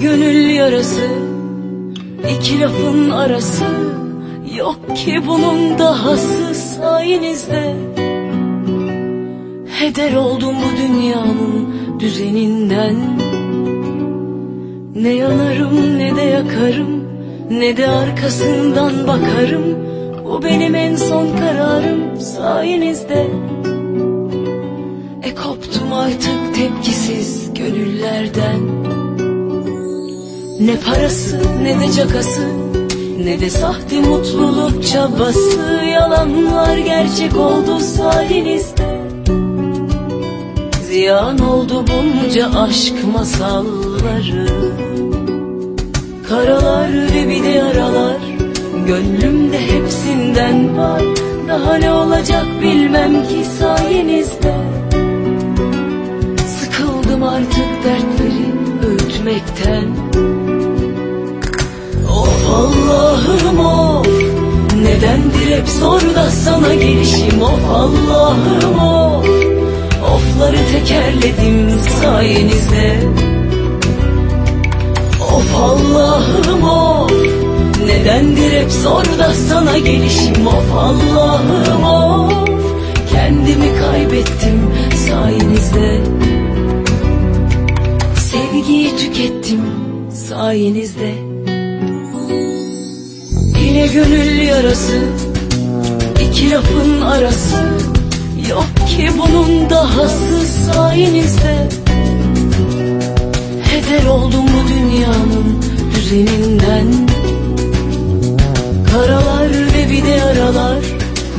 Gönül yarası iki lafın arası Yok ki bunun dahası sayenizde. Heder oldum bu dünyanın düzeninden. Ne yanarım ne de yakarım Ne de arkasından bakarım. Bu benim en son kararım sayenizde. E koptum artık tepkisiz gönüllerden Ne parası ne de cakası Ne de sahte mutluluk çabası. Yalanlar gerçek oldu sayenizde. Ziyan oldu bunca aşk masalları. Karalar ve bir de yaralar Gönlümde hepsinden var. Daha ne olacak bilmem ki sayenizde. Sıkıldım artık dertleri öğütmekten hep zor da sana gelişim. Of Allah'ım of. Ofları tekerledim sayenizde. Of Allah'ım of. Nedendir hep zor da sana gelişim? Of Allah'ım of. Kendimi kaybettim sayenizde. Sevgiyi tükettim sayenizde. Yine gönül yarası iki lafın arası Yok ki bunun dahası sayenizde. Heder oldum bu dünyanın düzeninden? Karalar ve bir de yaralar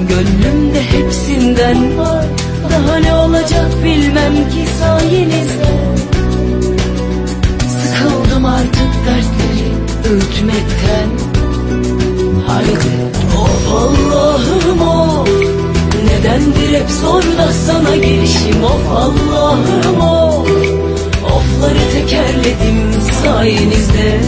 Gönlümde hepsinden var. Daha ne olacak bilmem ki sayenizde. Sıkıldım artık dertleri öğütmekten hep zor da sana gelişim Of Allah'ım of. Ofları tekerledim sayenizde